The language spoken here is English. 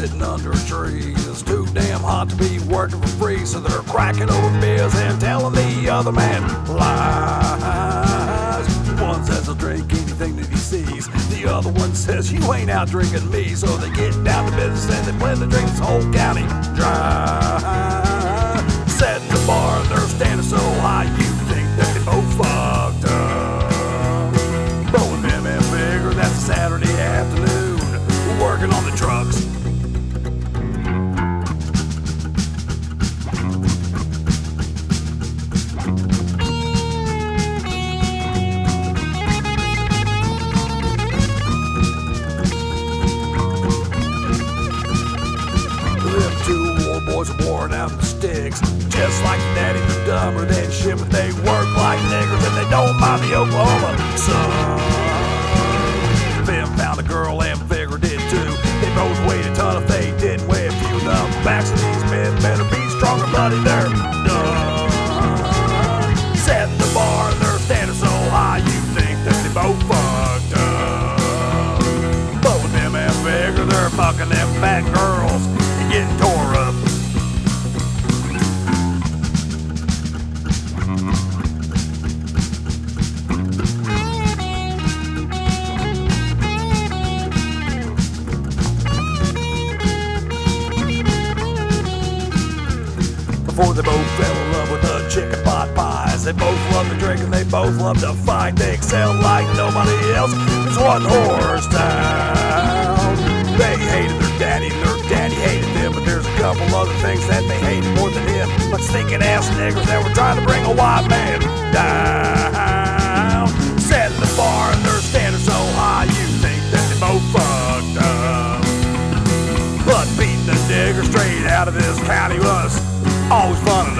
sitting under a tree. It's too damn hot to be working for free, so they're cracking over beers and telling the other man lies. One says he'll drink anything that he sees. The other one says you ain't out drinking me. So they get down to business and they plan to drink this whole county dry. Set the bar, they're standing so high, Just like daddy, they're dumber than shit, but they work like niggers and they don't mind the Oklahoma sun. Them found a girl and Vigor did too. They both weighed a ton if they didn't weigh a few. The backs of these men better be stronger, buddy. They're done. Set the bar and they're so high, you think that they both fucked up. With them and Vigor, they're fucking them fat girls Before they both fell in love with the chicken pot pies. They both love to drink and they both love to fight. They excel like nobody else. It's one horse town. They hated their daddy their daddy hated them. But there's a couple other things that they hated more than him. Like stinking ass niggers that were trying to bring a white man down. Set in the bar and they're standing so high. You think that they both fucked up. But beating the nigger straight out of this county was always fun.